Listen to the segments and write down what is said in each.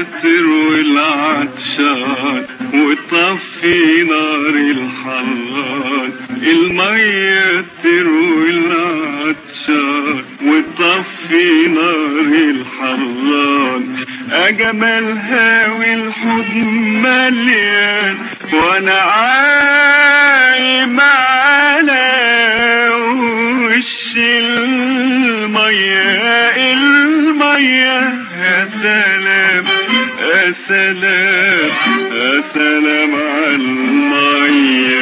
المية تروي العطشان وتطفي نار الحران المية تروي العطشان وتطفي نار الحران أجمل هاوي الحب مليان وأنا عايم على وش المية المية سلام يا سلام يا سلام على المية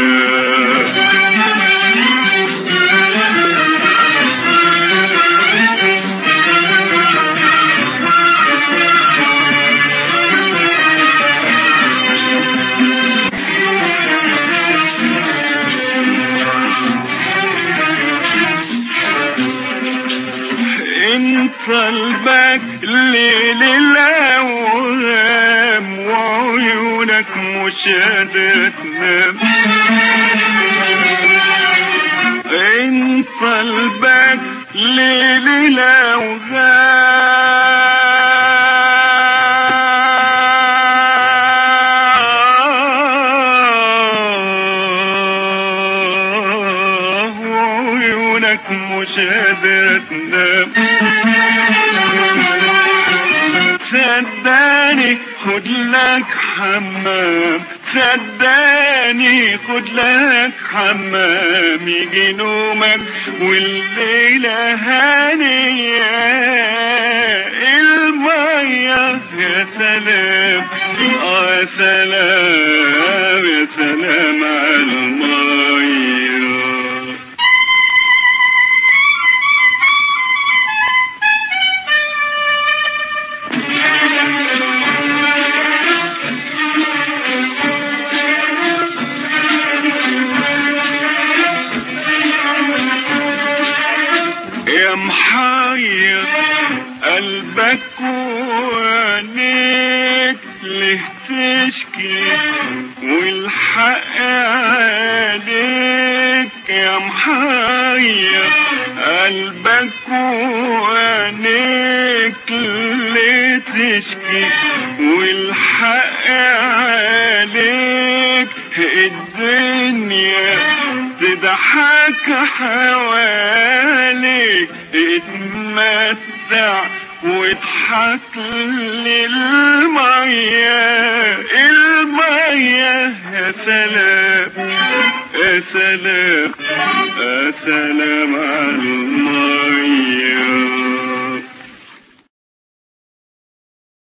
انت البك ليل الاوهام وعيونك مش قادرة تنام انت البك ليل الاوهام وعيونك مش قادرة تنام صدقني خد لك حمام. صدقني خد لك حمام. يجي نومك والليلة هانية المية يا سلام. آه يا سلام يا سلام على المية. قلبك وعينيك ليه تشكي والحق عليك يا محير قلبك وعينيك ليه تشكي والحق عليك الدنيا تضحك حواليك. اتمتع واضحك للمية المية يا سلام يا سلام يا سلام على المية.